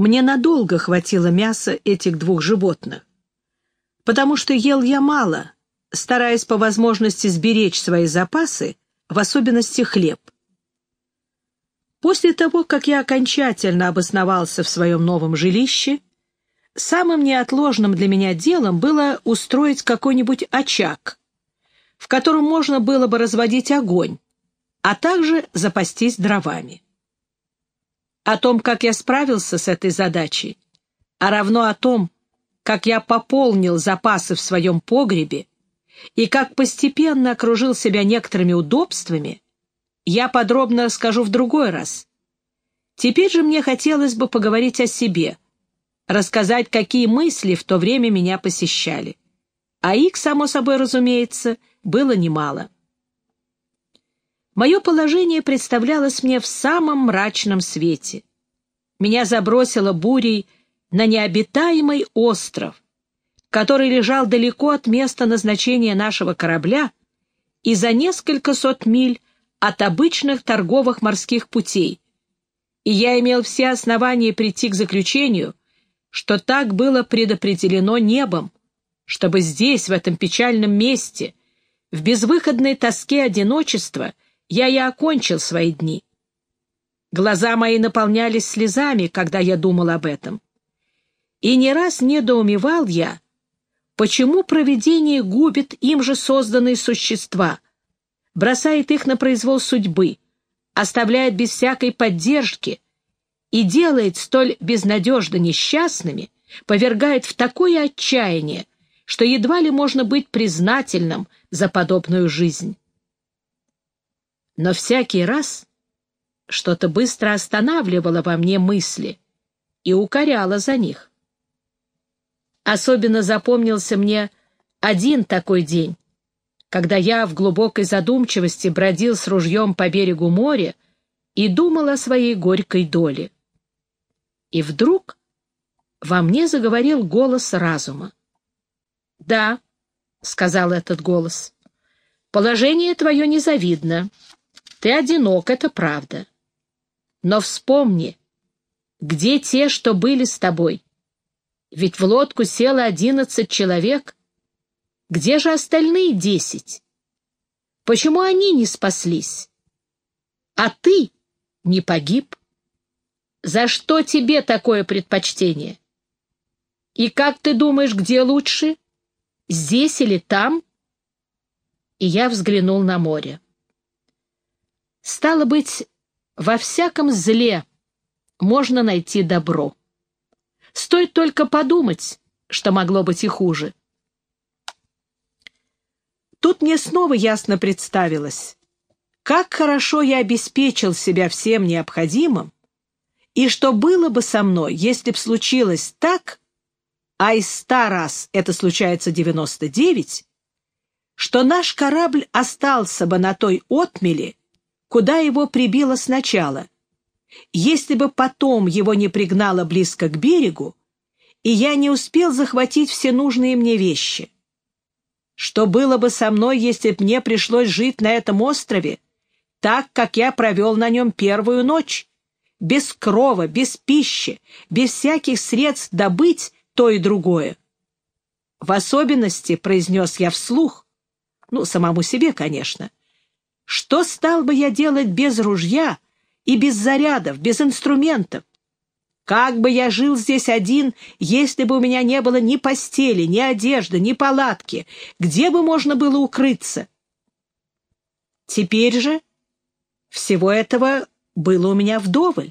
Мне надолго хватило мяса этих двух животных, потому что ел я мало, стараясь по возможности сберечь свои запасы, в особенности хлеб. После того, как я окончательно обосновался в своем новом жилище, самым неотложным для меня делом было устроить какой-нибудь очаг, в котором можно было бы разводить огонь, а также запастись дровами. О том, как я справился с этой задачей, а равно о том, как я пополнил запасы в своем погребе и как постепенно окружил себя некоторыми удобствами, я подробно расскажу в другой раз. Теперь же мне хотелось бы поговорить о себе, рассказать, какие мысли в то время меня посещали. А их, само собой разумеется, было немало. Мое положение представлялось мне в самом мрачном свете. Меня забросило бурей на необитаемый остров, который лежал далеко от места назначения нашего корабля и за несколько сот миль от обычных торговых морских путей, и я имел все основания прийти к заключению, что так было предопределено небом, чтобы здесь, в этом печальном месте, в безвыходной тоске одиночества, я и окончил свои дни. Глаза мои наполнялись слезами, когда я думал об этом. И не раз недоумевал я, почему провидение губит им же созданные существа — бросает их на произвол судьбы, оставляет без всякой поддержки и делает столь безнадежно несчастными, повергает в такое отчаяние, что едва ли можно быть признательным за подобную жизнь. Но всякий раз что-то быстро останавливало во мне мысли и укоряло за них. Особенно запомнился мне один такой день, когда я в глубокой задумчивости бродил с ружьем по берегу моря и думал о своей горькой доле. И вдруг во мне заговорил голос разума. «Да», — сказал этот голос, — «положение твое незавидно. Ты одинок, это правда. Но вспомни, где те, что были с тобой? Ведь в лодку село одиннадцать человек — где же остальные десять? Почему они не спаслись? А ты не погиб? За что тебе такое предпочтение? И как ты думаешь, где лучше? Здесь или там? И я взглянул на море. Стало быть, во всяком зле можно найти добро. Стоит только подумать, что могло быть и хуже. Тут мне снова ясно представилось, как хорошо я обеспечил себя всем необходимым, и что было бы со мной, если б случилось так, а из ста раз это случается девяносто девять, что наш корабль остался бы на той отмеле, куда его прибило сначала, если бы потом его не пригнало близко к берегу, и я не успел захватить все нужные мне вещи. Что было бы со мной, если б мне пришлось жить на этом острове, так, как я провел на нем первую ночь? Без крова, без пищи, без всяких средств добыть то и другое. В особенности, произнес я вслух, ну, самому себе, конечно, что стал бы я делать без ружья и без зарядов, без инструментов? Как бы я жил здесь один, если бы у меня не было ни постели, ни одежды, ни палатки? Где бы можно было укрыться? Теперь же всего этого было у меня вдоволь.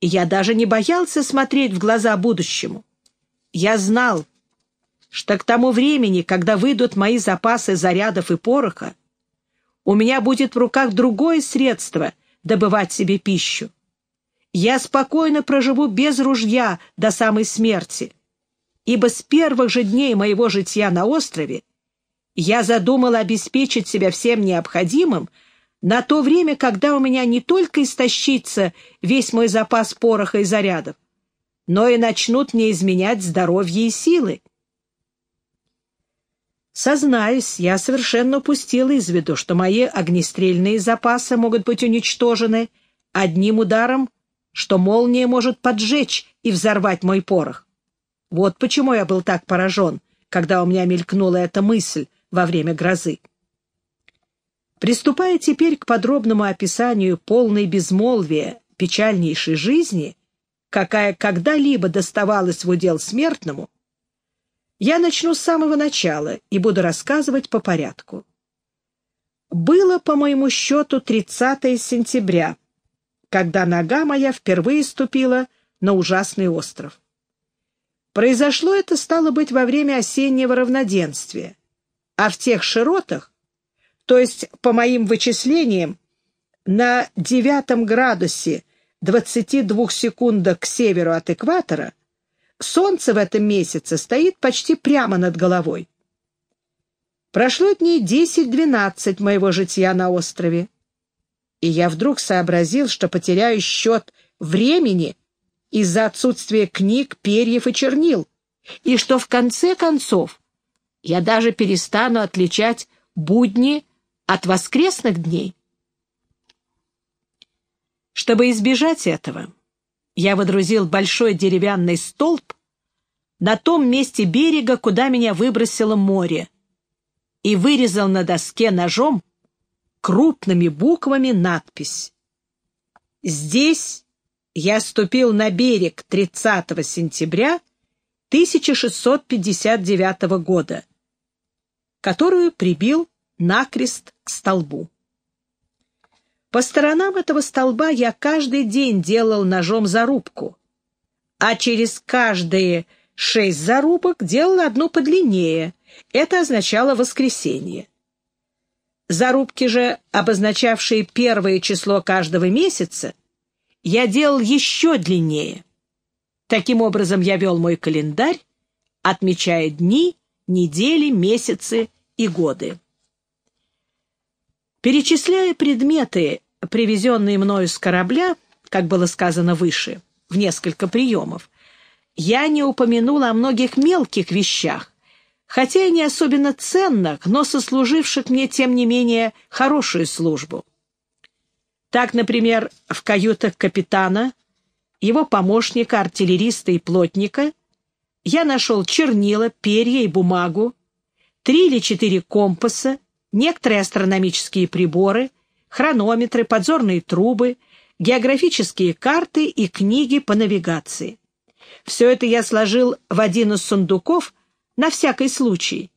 И я даже не боялся смотреть в глаза будущему. Я знал, что к тому времени, когда выйдут мои запасы зарядов и пороха, у меня будет в руках другое средство добывать себе пищу я спокойно проживу без ружья до самой смерти, ибо с первых же дней моего житья на острове я задумал обеспечить себя всем необходимым на то время, когда у меня не только истощится весь мой запас пороха и зарядов, но и начнут мне изменять здоровье и силы. Сознаюсь, я совершенно упустил из виду, что мои огнестрельные запасы могут быть уничтожены одним ударом что молния может поджечь и взорвать мой порох. Вот почему я был так поражен, когда у меня мелькнула эта мысль во время грозы. Приступая теперь к подробному описанию полной безмолвия печальнейшей жизни, какая когда-либо доставалась в удел смертному, я начну с самого начала и буду рассказывать по порядку. Было, по моему счету, 30 сентября, когда нога моя впервые ступила на ужасный остров. Произошло это, стало быть, во время осеннего равноденствия, а в тех широтах, то есть, по моим вычислениям, на девятом градусе 22 секундах к северу от экватора, солнце в этом месяце стоит почти прямо над головой. Прошло дней 10-12 моего житья на острове, и я вдруг сообразил, что потеряю счет времени из-за отсутствия книг, перьев и чернил, и что в конце концов я даже перестану отличать будни от воскресных дней. Чтобы избежать этого, я водрузил большой деревянный столб на том месте берега, куда меня выбросило море, и вырезал на доске ножом крупными буквами надпись. Здесь я ступил на берег 30 сентября 1659 года, которую прибил накрест к столбу. По сторонам этого столба я каждый день делал ножом зарубку, а через каждые шесть зарубок делал одну подлиннее. Это означало воскресенье. Зарубки же, обозначавшие первое число каждого месяца, я делал еще длиннее. Таким образом я вел мой календарь, отмечая дни, недели, месяцы и годы. Перечисляя предметы, привезенные мною с корабля, как было сказано выше, в несколько приемов, я не упомянула о многих мелких вещах, хотя и не особенно ценных, но сослуживших мне, тем не менее, хорошую службу. Так, например, в каютах капитана, его помощника, артиллериста и плотника я нашел чернила, перья и бумагу, три или четыре компаса, некоторые астрономические приборы — хронометры, подзорные трубы, географические карты и книги по навигации. Все это я сложил в один из сундуков на всякий случай,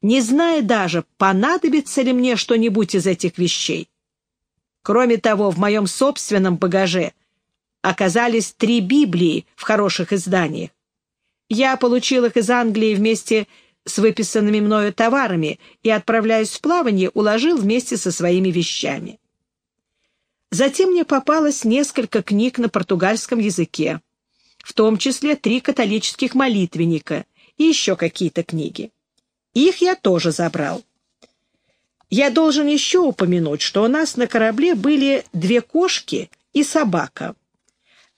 не зная даже, понадобится ли мне что-нибудь из этих вещей. Кроме того, в моем собственном багаже оказались три Библии в хороших изданиях. Я получил их из Англии вместе с выписанными мною товарами и, отправляясь в плавание, уложил вместе со своими вещами. Затем мне попалось несколько книг на португальском языке, в том числе три католических молитвенника и еще какие-то книги. Их я тоже забрал. Я должен еще упомянуть, что у нас на корабле были две кошки и собака.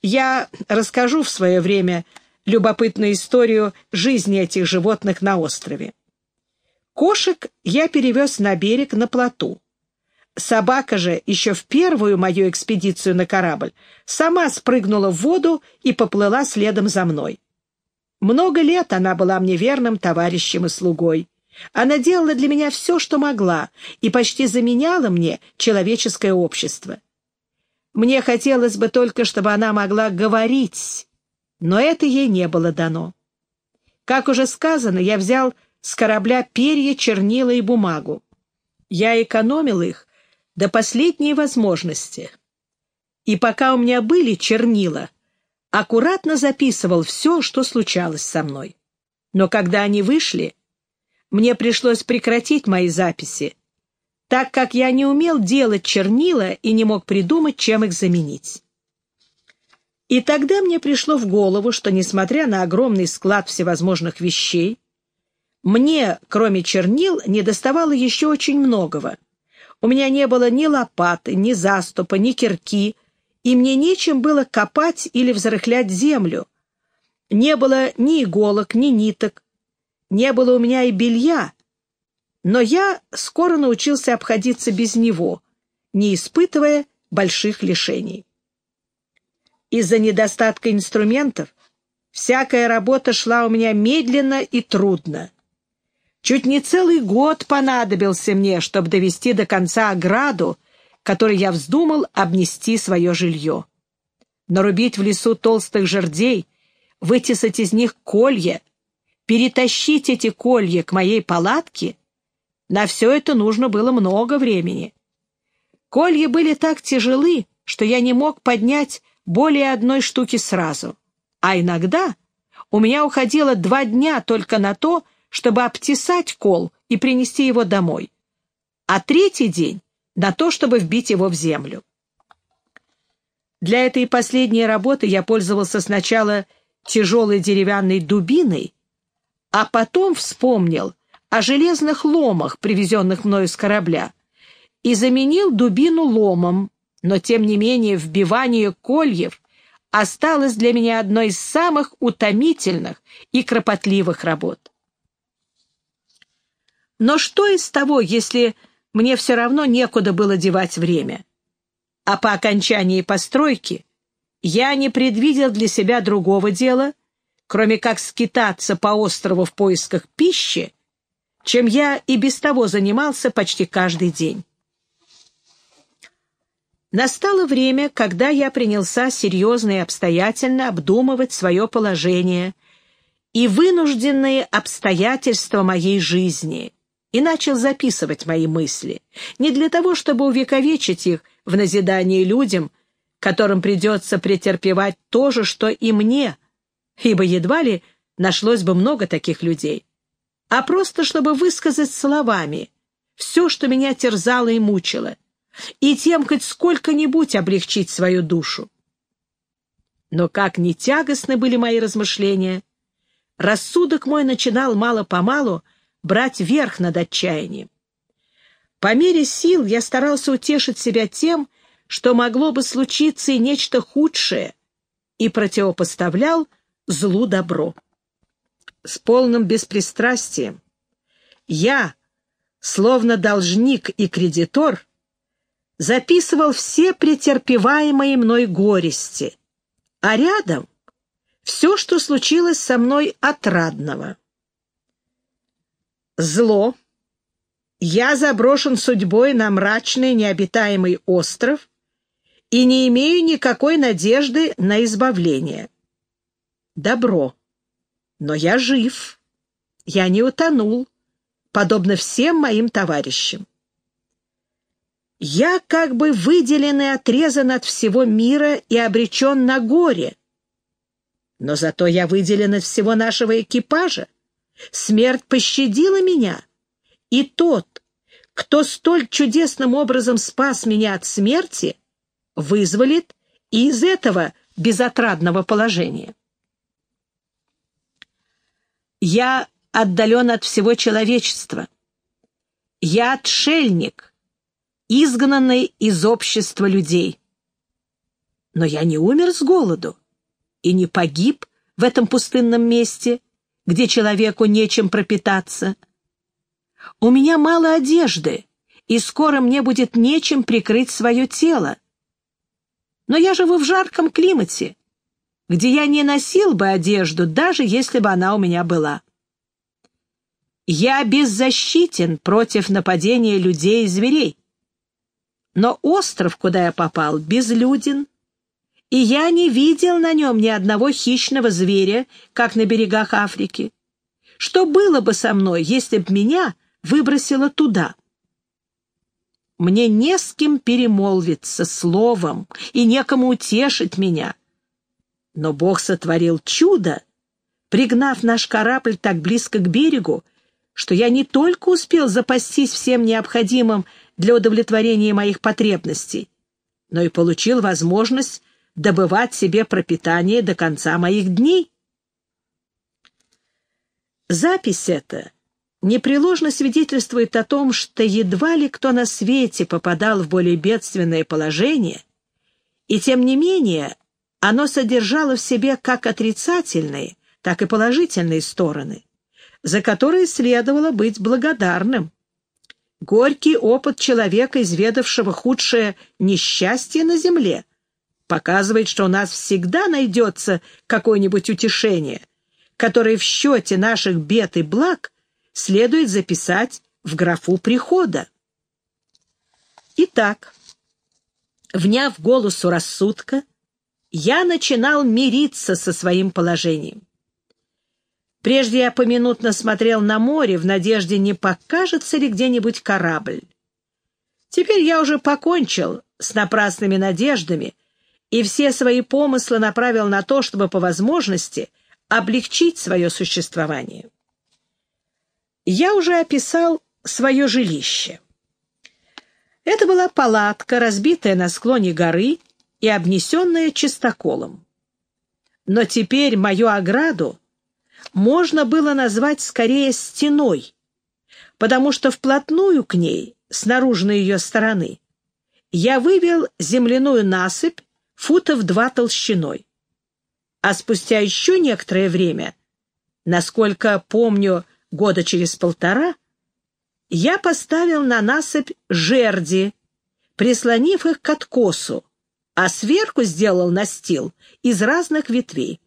Я расскажу в свое время любопытную историю жизни этих животных на острове. Кошек я перевез на берег на плоту. Собака же еще в первую мою экспедицию на корабль сама спрыгнула в воду и поплыла следом за мной. Много лет она была мне верным товарищем и слугой. Она делала для меня все, что могла, и почти заменяла мне человеческое общество. Мне хотелось бы только, чтобы она могла говорить, но это ей не было дано. Как уже сказано, я взял с корабля перья, чернила и бумагу. Я экономил их до последней возможности. И пока у меня были чернила, аккуратно записывал все, что случалось со мной. Но когда они вышли, мне пришлось прекратить мои записи, так как я не умел делать чернила и не мог придумать, чем их заменить. И тогда мне пришло в голову, что, несмотря на огромный склад всевозможных вещей, мне, кроме чернил, не доставало еще очень многого. У меня не было ни лопаты, ни заступа, ни кирки, и мне нечем было копать или взрыхлять землю. Не было ни иголок, ни ниток. Не было у меня и белья. Но я скоро научился обходиться без него, не испытывая больших лишений. Из-за недостатка инструментов всякая работа шла у меня медленно и трудно. Чуть не целый год понадобился мне, чтобы довести до конца ограду, которой я вздумал обнести свое жилье. Нарубить в лесу толстых жердей, вытесать из них колья, перетащить эти колья к моей палатке, на все это нужно было много времени. Колья были так тяжелы, что я не мог поднять более одной штуки сразу, а иногда у меня уходило два дня только на то, чтобы обтесать кол и принести его домой, а третий день — на то, чтобы вбить его в землю. Для этой последней работы я пользовался сначала тяжелой деревянной дубиной, а потом вспомнил о железных ломах, привезенных мною с корабля, и заменил дубину ломом, но, тем не менее, вбивание кольев осталось для меня одной из самых утомительных и кропотливых работ. Но что из того, если мне все равно некуда было девать время? А по окончании постройки я не предвидел для себя другого дела, кроме как скитаться по острову в поисках пищи, чем я и без того занимался почти каждый день. Настало время, когда я принялся серьезно и обстоятельно обдумывать свое положение и вынужденные обстоятельства моей жизни, и начал записывать мои мысли, не для того, чтобы увековечить их в назидании людям, которым придется претерпевать то же, что и мне, ибо едва ли нашлось бы много таких людей, а просто чтобы высказать словами все, что меня терзало и мучило, и тем хоть сколько-нибудь облегчить свою душу. Но как ни тягостны были мои размышления, рассудок мой начинал мало-помалу брать верх над отчаянием. По мере сил я старался утешить себя тем, что могло бы случиться и нечто худшее, и противопоставлял злу добро. С полным беспристрастием я, словно должник и кредитор, записывал все претерпеваемые мной горести, а рядом все, что случилось со мной отрадного. Зло. Я заброшен судьбой на мрачный необитаемый остров и не имею никакой надежды на избавление. Добро. Но я жив. Я не утонул, подобно всем моим товарищам. Я как бы выделен и отрезан от всего мира и обречен на горе. Но зато я выделен от всего нашего экипажа. Смерть пощадила меня, и тот, кто столь чудесным образом спас меня от смерти, вызволит и из этого безотрадного положения. Я отдален от всего человечества. Я отшельник, изгнанный из общества людей. Но я не умер с голоду и не погиб в этом пустынном месте, где человеку нечем пропитаться. У меня мало одежды, и скоро мне будет нечем прикрыть свое тело. Но я живу в жарком климате, где я не носил бы одежду, даже если бы она у меня была. Я беззащитен против нападения людей и зверей. Но остров, куда я попал, безлюден, и я не видел на нем ни одного хищного зверя, как на берегах Африки. Что было бы со мной, если б меня выбросило туда? Мне не с кем перемолвиться словом и некому утешить меня. Но Бог сотворил чудо, пригнав наш корабль так близко к берегу, что я не только успел запастись всем необходимым для удовлетворения моих потребностей, но и получил возможность добывать себе пропитание до конца моих дней. Запись эта непреложно свидетельствует о том, что едва ли кто на свете попадал в более бедственное положение, и тем не менее оно содержало в себе как отрицательные, так и положительные стороны, за которые следовало быть благодарным. Горький опыт человека, изведавшего худшее несчастье на земле — показывает, что у нас всегда найдется какое-нибудь утешение, которое в счете наших бед и благ следует записать в графу прихода. Итак, вняв голосу рассудка, я начинал мириться со своим положением. Прежде я поминутно смотрел на море в надежде, не покажется ли где-нибудь корабль. Теперь я уже покончил с напрасными надеждами и все свои помыслы направил на то, чтобы по возможности облегчить свое существование. Я уже описал свое жилище. Это была палатка, разбитая на склоне горы и обнесенная чистоколом. Но теперь мою ограду можно было назвать скорее стеной, потому что вплотную к ней, с наружной ее стороны, я вывел земляную насыпь футов два толщиной. А спустя еще некоторое время, насколько помню, года через полтора, я поставил на насыпь жерди, прислонив их к откосу, а сверху сделал настил из разных ветвей.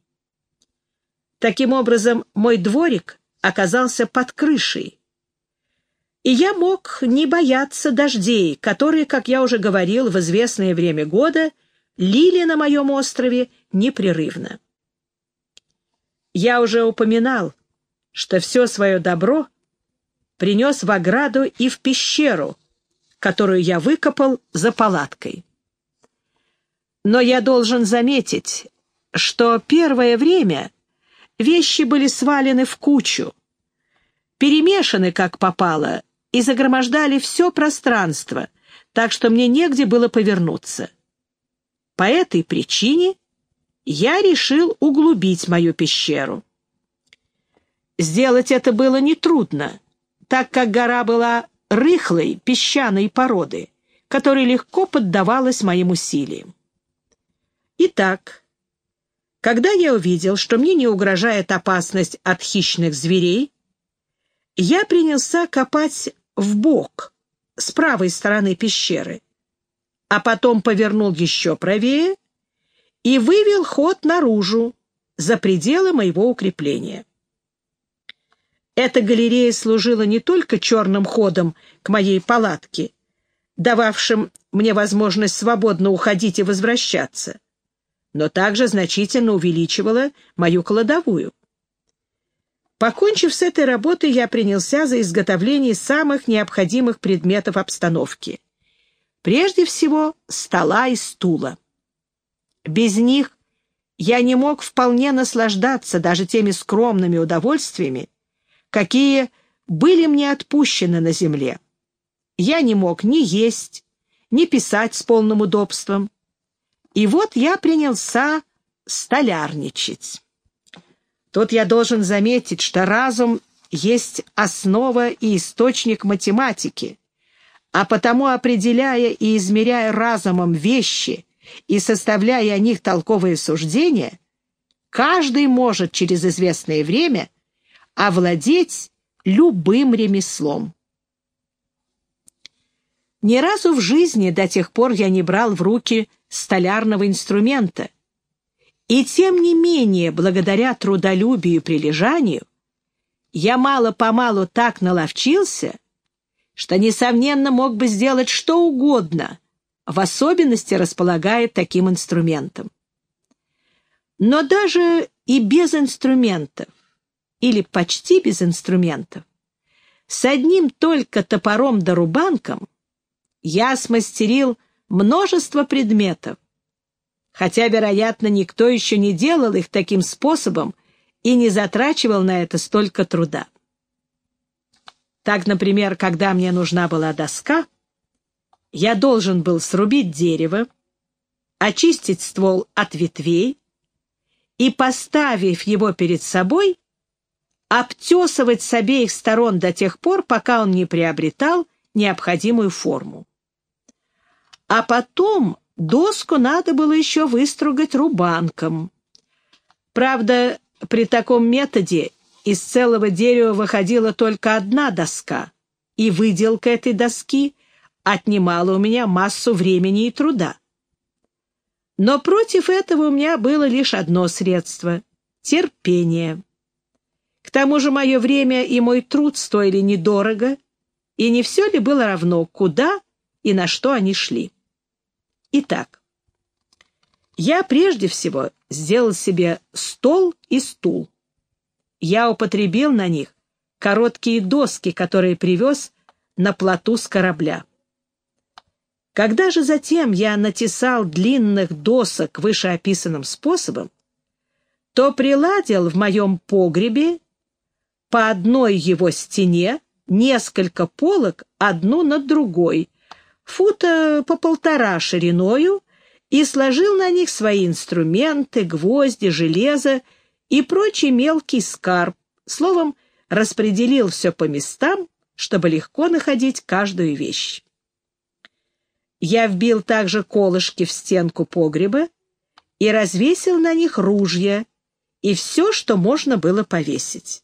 Таким образом, мой дворик оказался под крышей. И я мог не бояться дождей, которые, как я уже говорил, в известное время года лили на моем острове непрерывно. Я уже упоминал, что все свое добро принес в ограду и в пещеру, которую я выкопал за палаткой. Но я должен заметить, что первое время Вещи были свалены в кучу, перемешаны как попало и загромождали все пространство, так что мне негде было повернуться. По этой причине я решил углубить мою пещеру. Сделать это было нетрудно, так как гора была рыхлой песчаной породы, которая легко поддавалась моим усилиям. Итак, когда я увидел, что мне не угрожает опасность от хищных зверей, я принялся копать в бок с правой стороны пещеры, а потом повернул еще правее и вывел ход наружу, за пределы моего укрепления. Эта галерея служила не только черным ходом к моей палатке, дававшим мне возможность свободно уходить и возвращаться, но также значительно увеличивала мою кладовую. Покончив с этой работой, я принялся за изготовление самых необходимых предметов обстановки. Прежде всего, стола и стула. Без них я не мог вполне наслаждаться даже теми скромными удовольствиями, какие были мне отпущены на земле. Я не мог ни есть, ни писать с полным удобством, и вот я принялся столярничать. Тут я должен заметить, что разум есть основа и источник математики, а потому, определяя и измеряя разумом вещи и составляя о них толковые суждения, каждый может через известное время овладеть любым ремеслом. Ни разу в жизни до тех пор я не брал в руки столярного инструмента. И тем не менее, благодаря трудолюбию и прилежанию, я мало-помалу так наловчился, что, несомненно, мог бы сделать что угодно, в особенности располагая таким инструментом. Но даже и без инструментов, или почти без инструментов, с одним только топором да рубанком я смастерил множество предметов, хотя, вероятно, никто еще не делал их таким способом и не затрачивал на это столько труда. Так, например, когда мне нужна была доска, я должен был срубить дерево, очистить ствол от ветвей и, поставив его перед собой, обтесывать с обеих сторон до тех пор, пока он не приобретал необходимую форму. А потом доску надо было еще выстругать рубанком. Правда, при таком методе из целого дерева выходила только одна доска, и выделка этой доски отнимала у меня массу времени и труда. Но против этого у меня было лишь одно средство — терпение. К тому же мое время и мой труд стоили недорого, и не все ли было равно, куда и на что они шли. Итак, я прежде всего сделал себе стол и стул. Я употребил на них короткие доски, которые привез на плоту с корабля. Когда же затем я натесал длинных досок вышеописанным способом, то приладил в моем погребе по одной его стене несколько полок одну над другой, фута по полтора шириною, и сложил на них свои инструменты, гвозди, железо и прочий мелкий скарб, словом, распределил все по местам, чтобы легко находить каждую вещь. Я вбил также колышки в стенку погреба и развесил на них ружья и все, что можно было повесить.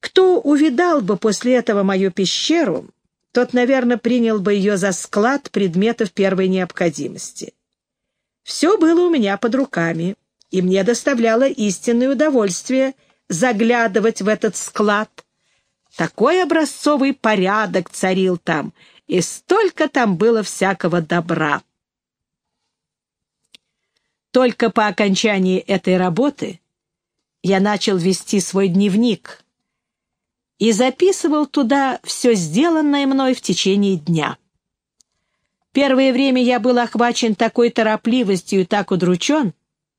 Кто увидал бы после этого мою пещеру, тот, наверное, принял бы ее за склад предметов первой необходимости. Все было у меня под руками, и мне доставляло истинное удовольствие заглядывать в этот склад. Такой образцовый порядок царил там — и столько там было всякого добра. Только по окончании этой работы я начал вести свой дневник и записывал туда все сделанное мной в течение дня. Первое время я был охвачен такой торопливостью и так удручен,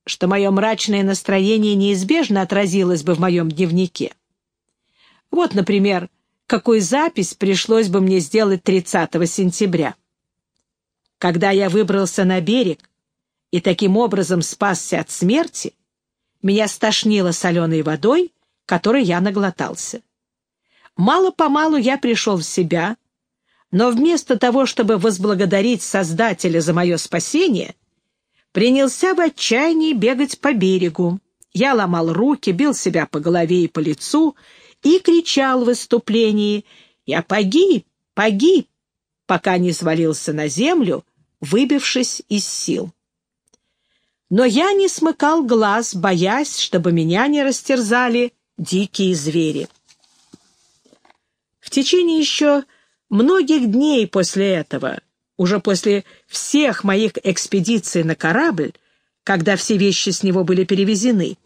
что мое мрачное настроение неизбежно отразилось бы в моем дневнике. Вот, например, какую запись пришлось бы мне сделать 30 сентября. Когда я выбрался на берег и таким образом спасся от смерти, меня стошнило соленой водой, которой я наглотался. Мало-помалу я пришел в себя, но вместо того, чтобы возблагодарить Создателя за мое спасение, принялся в отчаянии бегать по берегу. Я ломал руки, бил себя по голове и по лицу и кричал в выступлении «Я погиб! Погиб!», пока не свалился на землю, выбившись из сил. Но я не смыкал глаз, боясь, чтобы меня не растерзали дикие звери. В течение еще многих дней после этого, уже после всех моих экспедиций на корабль, когда все вещи с него были перевезены,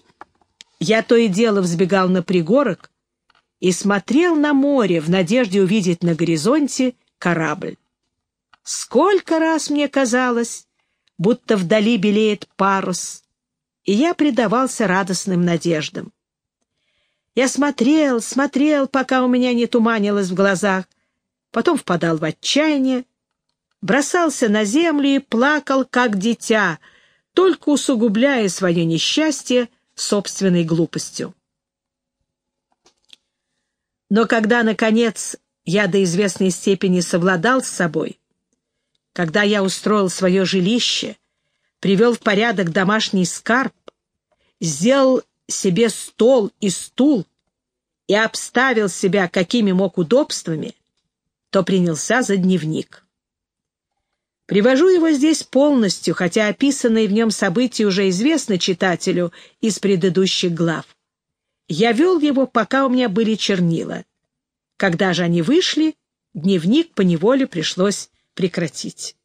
я то и дело взбегал на пригорок и смотрел на море в надежде увидеть на горизонте корабль. Сколько раз мне казалось, будто вдали белеет парус, и я предавался радостным надеждам. Я смотрел, смотрел, пока у меня не туманилось в глазах, потом впадал в отчаяние, бросался на землю и плакал, как дитя, только усугубляя свое несчастье собственной глупостью. Но когда, наконец, я до известной степени совладал с собой, когда я устроил свое жилище, привел в порядок домашний скарб, сделал себе стол и стул и обставил себя какими мог удобствами, то принялся за дневник. Привожу его здесь полностью, хотя описанные в нем события уже известны читателю из предыдущих глав. Я вел его, пока у меня были чернила. Когда же они вышли, дневник поневоле пришлось прекратить.